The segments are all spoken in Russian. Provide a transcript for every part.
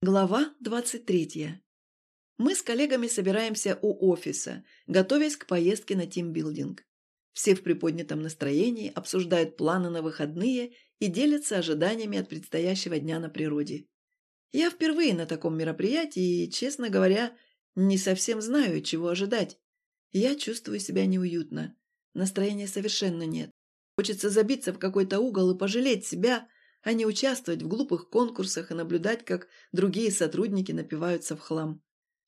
Глава 23. Мы с коллегами собираемся у офиса, готовясь к поездке на тимбилдинг. Все в приподнятом настроении обсуждают планы на выходные и делятся ожиданиями от предстоящего дня на природе. Я впервые на таком мероприятии и, честно говоря, не совсем знаю, чего ожидать. Я чувствую себя неуютно. Настроения совершенно нет. Хочется забиться в какой-то угол и пожалеть себя – а не участвовать в глупых конкурсах и наблюдать, как другие сотрудники напиваются в хлам.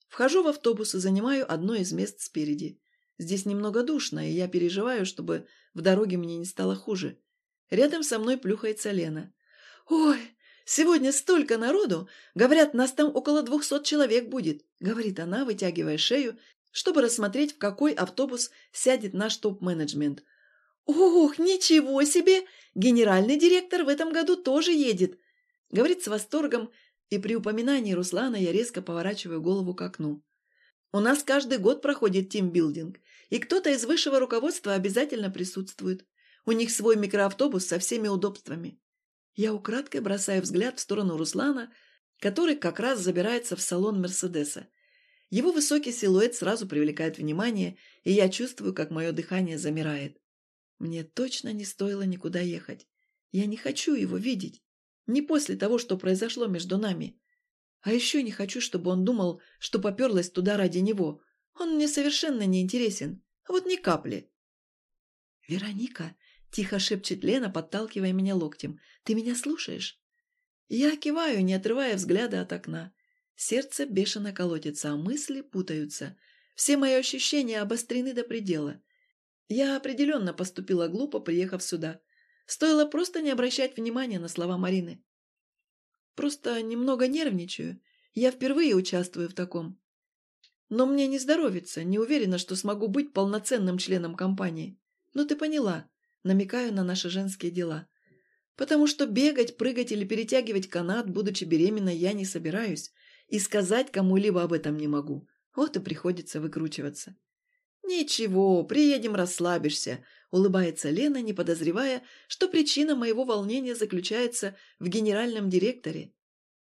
Вхожу в автобус и занимаю одно из мест спереди. Здесь немного душно, и я переживаю, чтобы в дороге мне не стало хуже. Рядом со мной плюхается Лена. «Ой, сегодня столько народу! Говорят, нас там около двухсот человек будет», — говорит она, вытягивая шею, чтобы рассмотреть, в какой автобус сядет наш топ-менеджмент. «Ох, ничего себе! Генеральный директор в этом году тоже едет!» Говорит с восторгом, и при упоминании Руслана я резко поворачиваю голову к окну. «У нас каждый год проходит тимбилдинг, и кто-то из высшего руководства обязательно присутствует. У них свой микроавтобус со всеми удобствами». Я украдкой бросаю взгляд в сторону Руслана, который как раз забирается в салон Мерседеса. Его высокий силуэт сразу привлекает внимание, и я чувствую, как мое дыхание замирает. Мне точно не стоило никуда ехать. Я не хочу его видеть. Не после того, что произошло между нами. А еще не хочу, чтобы он думал, что поперлась туда ради него. Он мне совершенно не интересен. Вот ни капли. «Вероника», — тихо шепчет Лена, подталкивая меня локтем, — «ты меня слушаешь?» Я киваю, не отрывая взгляда от окна. Сердце бешено колотится, а мысли путаются. Все мои ощущения обострены до предела. Я определенно поступила глупо, приехав сюда. Стоило просто не обращать внимания на слова Марины. Просто немного нервничаю. Я впервые участвую в таком. Но мне не здоровится, не уверена, что смогу быть полноценным членом компании. Но ты поняла, намекаю на наши женские дела. Потому что бегать, прыгать или перетягивать канат, будучи беременной, я не собираюсь. И сказать кому-либо об этом не могу. Вот и приходится выкручиваться. «Ничего, приедем, расслабишься», – улыбается Лена, не подозревая, что причина моего волнения заключается в генеральном директоре.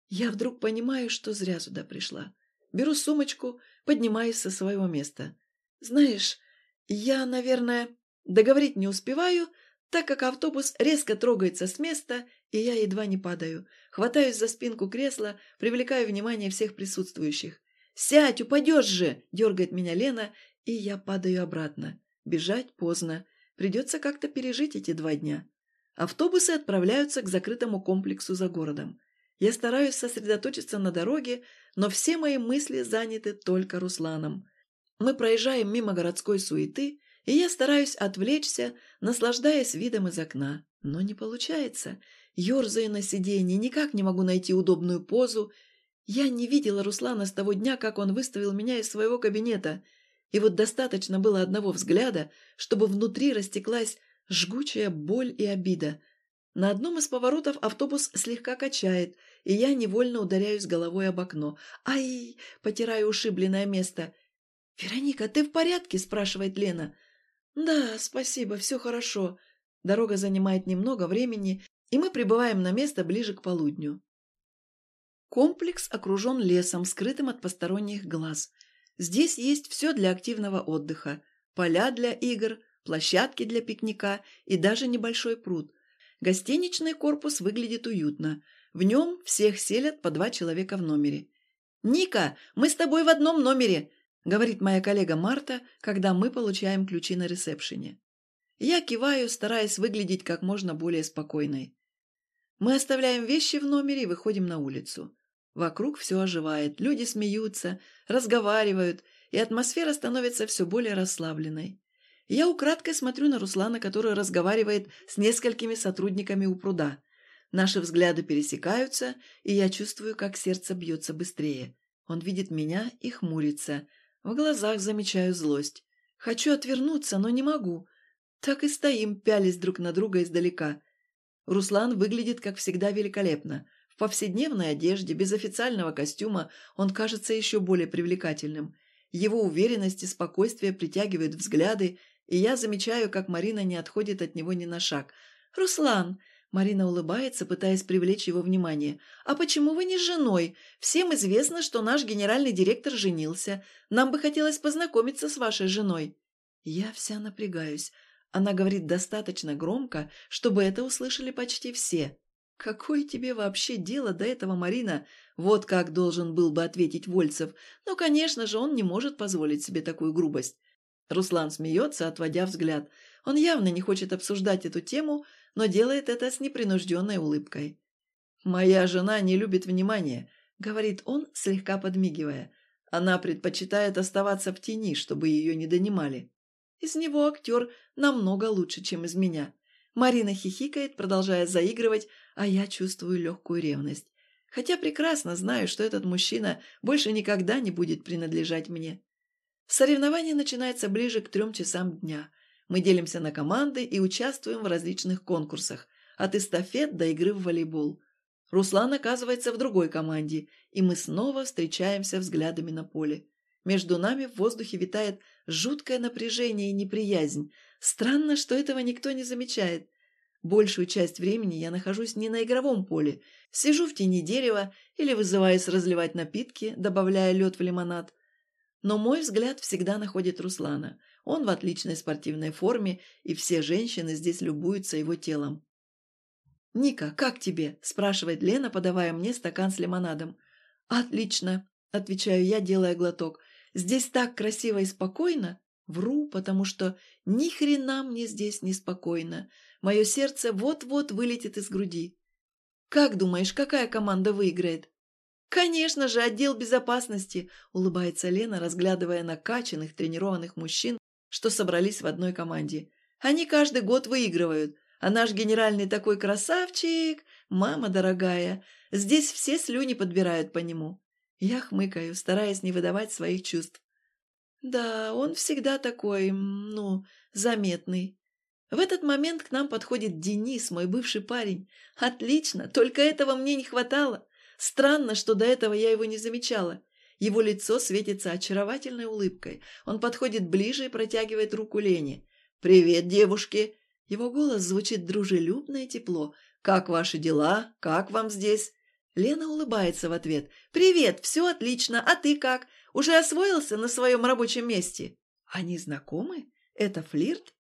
Я вдруг понимаю, что зря сюда пришла. Беру сумочку, поднимаюсь со своего места. Знаешь, я, наверное, договорить не успеваю, так как автобус резко трогается с места, и я едва не падаю. Хватаюсь за спинку кресла, привлекаю внимание всех присутствующих. «Сядь, упадешь же!» – дергает меня Лена и я падаю обратно. Бежать поздно. Придется как-то пережить эти два дня. Автобусы отправляются к закрытому комплексу за городом. Я стараюсь сосредоточиться на дороге, но все мои мысли заняты только Русланом. Мы проезжаем мимо городской суеты, и я стараюсь отвлечься, наслаждаясь видом из окна. Но не получается. Ёрзаю на сиденье, никак не могу найти удобную позу. Я не видела Руслана с того дня, как он выставил меня из своего кабинета – и вот достаточно было одного взгляда, чтобы внутри растеклась жгучая боль и обида. На одном из поворотов автобус слегка качает, и я невольно ударяюсь головой об окно. «Ай!» – потираю ушибленное место. «Вероника, ты в порядке?» – спрашивает Лена. «Да, спасибо, все хорошо». Дорога занимает немного времени, и мы прибываем на место ближе к полудню. Комплекс окружен лесом, скрытым от посторонних глаз. Здесь есть все для активного отдыха. Поля для игр, площадки для пикника и даже небольшой пруд. Гостиничный корпус выглядит уютно. В нем всех селят по два человека в номере. «Ника, мы с тобой в одном номере!» – говорит моя коллега Марта, когда мы получаем ключи на ресепшене. Я киваю, стараясь выглядеть как можно более спокойной. Мы оставляем вещи в номере и выходим на улицу. Вокруг все оживает, люди смеются, разговаривают, и атмосфера становится все более расслабленной. Я украдкой смотрю на Руслана, который разговаривает с несколькими сотрудниками у пруда. Наши взгляды пересекаются, и я чувствую, как сердце бьется быстрее. Он видит меня и хмурится. В глазах замечаю злость. Хочу отвернуться, но не могу. Так и стоим, пялись друг на друга издалека. Руслан выглядит, как всегда, великолепно повседневной одежде, без официального костюма, он кажется еще более привлекательным. Его уверенность и спокойствие притягивают взгляды, и я замечаю, как Марина не отходит от него ни на шаг. «Руслан, Марина улыбается, пытаясь привлечь его внимание. «А почему вы не с женой? Всем известно, что наш генеральный директор женился. Нам бы хотелось познакомиться с вашей женой». Я вся напрягаюсь. Она говорит достаточно громко, чтобы это услышали почти все. «Какое тебе вообще дело до этого, Марина?» Вот как должен был бы ответить Вольцев. Но, конечно же, он не может позволить себе такую грубость. Руслан смеется, отводя взгляд. Он явно не хочет обсуждать эту тему, но делает это с непринужденной улыбкой. «Моя жена не любит внимания», — говорит он, слегка подмигивая. «Она предпочитает оставаться в тени, чтобы ее не донимали. Из него актер намного лучше, чем из меня». Марина хихикает, продолжая заигрывать, а я чувствую легкую ревность. Хотя прекрасно знаю, что этот мужчина больше никогда не будет принадлежать мне. Соревнование начинается ближе к трем часам дня. Мы делимся на команды и участвуем в различных конкурсах, от эстафет до игры в волейбол. Руслан оказывается в другой команде, и мы снова встречаемся взглядами на поле. Между нами в воздухе витает жуткое напряжение и неприязнь. Странно, что этого никто не замечает. Большую часть времени я нахожусь не на игровом поле, сижу в тени дерева или вызываюсь разливать напитки, добавляя лед в лимонад. Но мой взгляд всегда находит Руслана. Он в отличной спортивной форме, и все женщины здесь любуются его телом. «Ника, как тебе?» – спрашивает Лена, подавая мне стакан с лимонадом. «Отлично», – отвечаю я, делая глоток. «Здесь так красиво и спокойно». Вру, потому что ни хрена мне здесь неспокойно. Мое сердце вот-вот вылетит из груди. «Как думаешь, какая команда выиграет?» «Конечно же, отдел безопасности!» – улыбается Лена, разглядывая накачанных, тренированных мужчин, что собрались в одной команде. «Они каждый год выигрывают, а наш генеральный такой красавчик! Мама дорогая! Здесь все слюни подбирают по нему!» Я хмыкаю, стараясь не выдавать своих чувств. «Да, он всегда такой, ну, заметный. В этот момент к нам подходит Денис, мой бывший парень. Отлично, только этого мне не хватало. Странно, что до этого я его не замечала. Его лицо светится очаровательной улыбкой. Он подходит ближе и протягивает руку Лене. «Привет, девушки!» Его голос звучит дружелюбно и тепло. «Как ваши дела? Как вам здесь?» Лена улыбается в ответ. «Привет, все отлично. А ты как? Уже освоился на своем рабочем месте?» «Они знакомы? Это флирт?»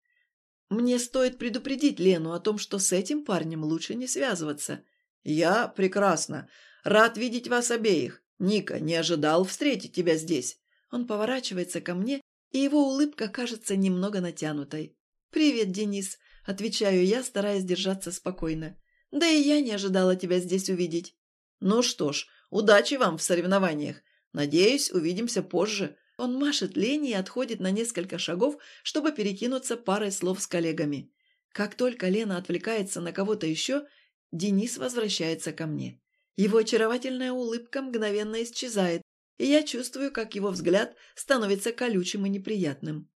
Мне стоит предупредить Лену о том, что с этим парнем лучше не связываться. Я прекрасно. Рад видеть вас обеих. Ника, не ожидал встретить тебя здесь. Он поворачивается ко мне, и его улыбка кажется немного натянутой. «Привет, Денис», — отвечаю я, стараясь держаться спокойно. «Да и я не ожидала тебя здесь увидеть». «Ну что ж, удачи вам в соревнованиях. Надеюсь, увидимся позже. Он машет Лене и отходит на несколько шагов, чтобы перекинуться парой слов с коллегами. Как только Лена отвлекается на кого-то еще, Денис возвращается ко мне. Его очаровательная улыбка мгновенно исчезает, и я чувствую, как его взгляд становится колючим и неприятным.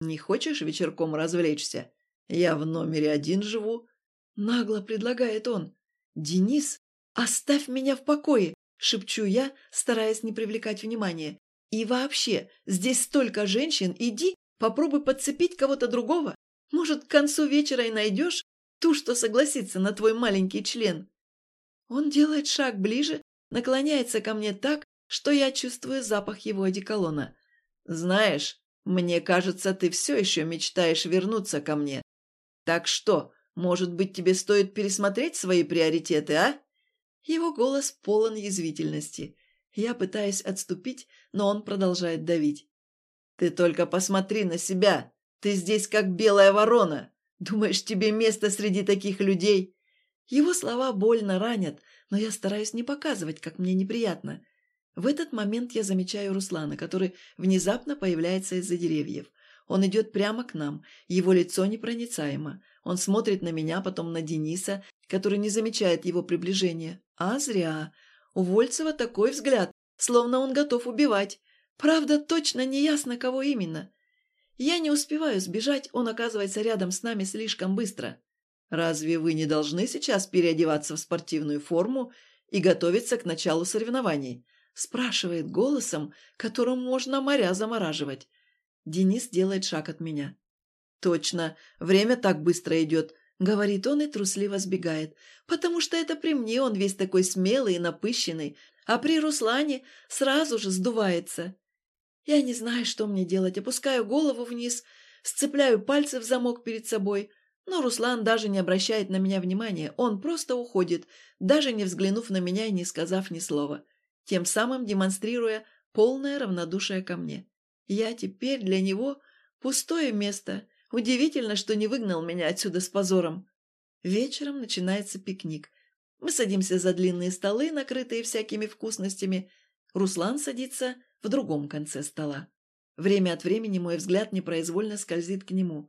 «Не хочешь вечерком развлечься? Я в номере один живу». Нагло предлагает он. «Денис, оставь меня в покое!» – шепчу я, стараясь не привлекать внимания. И вообще, здесь столько женщин, иди, попробуй подцепить кого-то другого. Может, к концу вечера и найдешь ту, что согласится на твой маленький член. Он делает шаг ближе, наклоняется ко мне так, что я чувствую запах его одеколона. Знаешь, мне кажется, ты все еще мечтаешь вернуться ко мне. Так что, может быть, тебе стоит пересмотреть свои приоритеты, а? Его голос полон язвительности. Я пытаюсь отступить, но он продолжает давить. «Ты только посмотри на себя! Ты здесь как белая ворона! Думаешь, тебе место среди таких людей?» Его слова больно ранят, но я стараюсь не показывать, как мне неприятно. В этот момент я замечаю Руслана, который внезапно появляется из-за деревьев. Он идет прямо к нам, его лицо непроницаемо. Он смотрит на меня, потом на Дениса, который не замечает его приближения. А зря. У Вольцева такой взгляд, словно он готов убивать. Правда, точно не ясно, кого именно. Я не успеваю сбежать, он оказывается рядом с нами слишком быстро. Разве вы не должны сейчас переодеваться в спортивную форму и готовиться к началу соревнований? Спрашивает голосом, которым можно моря замораживать. Денис делает шаг от меня. Точно, время так быстро идет. говорит он и трусливо сбегает, потому что это при мне он весь такой смелый и напыщенный, а при Руслане сразу же сдувается. Я не знаю, что мне делать, опускаю голову вниз, сцепляю пальцы в замок перед собой, но Руслан даже не обращает на меня внимания, он просто уходит, даже не взглянув на меня и не сказав ни слова, тем самым демонстрируя полное равнодушие ко мне. Я теперь для него пустое место. Удивительно, что не выгнал меня отсюда с позором. Вечером начинается пикник. Мы садимся за длинные столы, накрытые всякими вкусностями. Руслан садится в другом конце стола. Время от времени мой взгляд непроизвольно скользит к нему.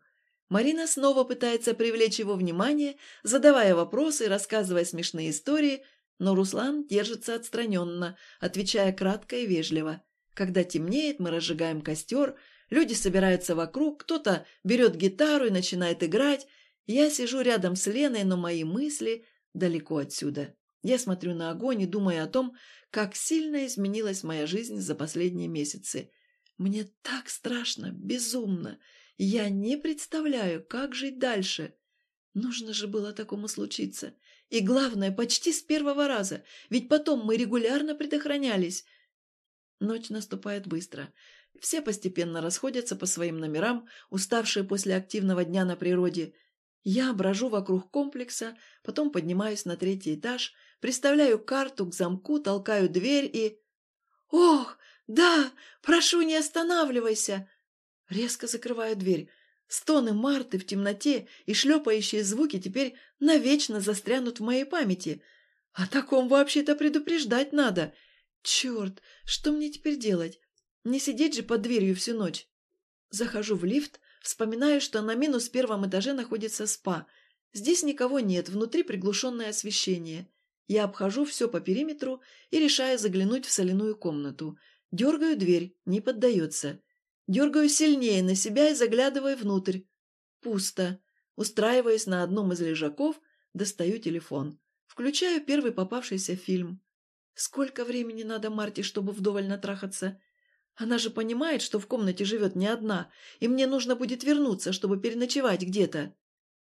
Марина снова пытается привлечь его внимание, задавая вопросы и рассказывая смешные истории, но Руслан держится отстраненно, отвечая кратко и вежливо. Когда темнеет, мы разжигаем костер, люди собираются вокруг, кто-то берет гитару и начинает играть. Я сижу рядом с Леной, но мои мысли далеко отсюда. Я смотрю на огонь и думаю о том, как сильно изменилась моя жизнь за последние месяцы. Мне так страшно, безумно. Я не представляю, как жить дальше. Нужно же было такому случиться. И главное, почти с первого раза, ведь потом мы регулярно предохранялись. Ночь наступает быстро. Все постепенно расходятся по своим номерам, уставшие после активного дня на природе. Я брожу вокруг комплекса, потом поднимаюсь на третий этаж, приставляю карту к замку, толкаю дверь и... «Ох, да! Прошу, не останавливайся!» Резко закрываю дверь. Стоны Марты в темноте и шлепающие звуки теперь навечно застрянут в моей памяти. О таком вообще-то предупреждать надо. Черт, что мне теперь делать? Не сидеть же под дверью всю ночь. Захожу в лифт, вспоминаю, что на минус первом этаже находится спа. Здесь никого нет, внутри приглушенное освещение. Я обхожу все по периметру и решаю заглянуть в соляную комнату. Дергаю дверь, не поддается. Дергаю сильнее на себя и заглядываю внутрь. Пусто. Устраиваясь на одном из лежаков, достаю телефон. Включаю первый попавшийся фильм. Сколько времени надо Марте, чтобы вдоволь натрахаться? Она же понимает, что в комнате живет не одна, и мне нужно будет вернуться, чтобы переночевать где-то.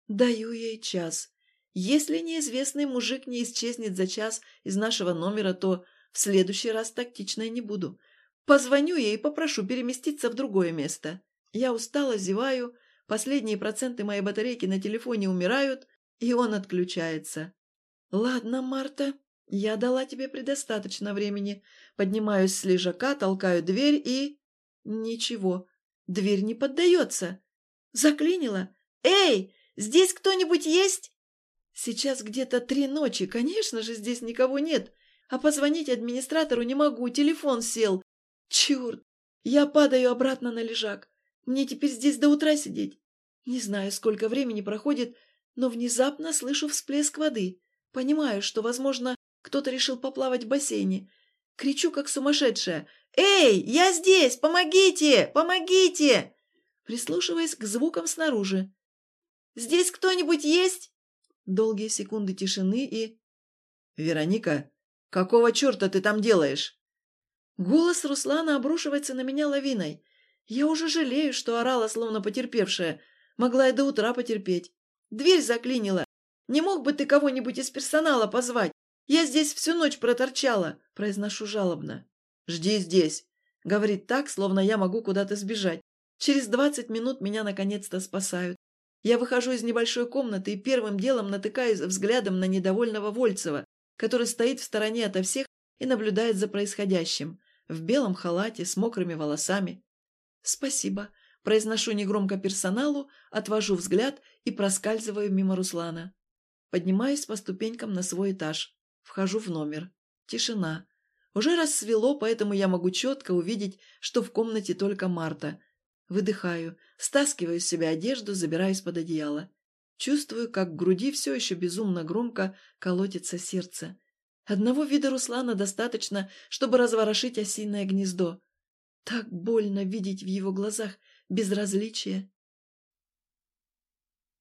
Даю ей час. Если неизвестный мужик не исчезнет за час из нашего номера, то в следующий раз тактичной не буду. Позвоню ей и попрошу переместиться в другое место. Я устала, зеваю, последние проценты моей батарейки на телефоне умирают, и он отключается. Ладно, Марта, я дала тебе предостаточно времени. Поднимаюсь с лежака, толкаю дверь и... Ничего, дверь не поддается. Заклинила. «Эй, здесь кто-нибудь есть?» Сейчас где-то три ночи, конечно же, здесь никого нет. А позвонить администратору не могу, телефон сел. Черт! Я падаю обратно на лежак. Мне теперь здесь до утра сидеть. Не знаю, сколько времени проходит, но внезапно слышу всплеск воды. Понимаю, что, возможно, кто-то решил поплавать в бассейне. Кричу, как сумасшедшая. «Эй, я здесь! Помогите! Помогите!» Прислушиваясь к звукам снаружи. «Здесь кто-нибудь есть?» Долгие секунды тишины и... «Вероника, какого черта ты там делаешь?» Голос Руслана обрушивается на меня лавиной. Я уже жалею, что орала, словно потерпевшая. Могла и до утра потерпеть. Дверь заклинила. Не мог бы ты кого-нибудь из персонала позвать? Я здесь всю ночь проторчала, произношу жалобно. Жди здесь, говорит так, словно я могу куда-то сбежать. Через двадцать минут меня наконец-то спасают. Я выхожу из небольшой комнаты и первым делом натыкаюсь взглядом на недовольного Вольцева, который стоит в стороне ото всех и наблюдает за происходящим в белом халате с мокрыми волосами. «Спасибо», – произношу негромко персоналу, отвожу взгляд и проскальзываю мимо Руслана. Поднимаюсь по ступенькам на свой этаж. Вхожу в номер. Тишина. Уже рассвело, поэтому я могу четко увидеть, что в комнате только Марта. Выдыхаю, стаскиваю с себя одежду, забираюсь под одеяло. Чувствую, как в груди все еще безумно громко колотится сердце. Одного вида Руслана достаточно, чтобы разворошить осиное гнездо. Так больно видеть в его глазах безразличие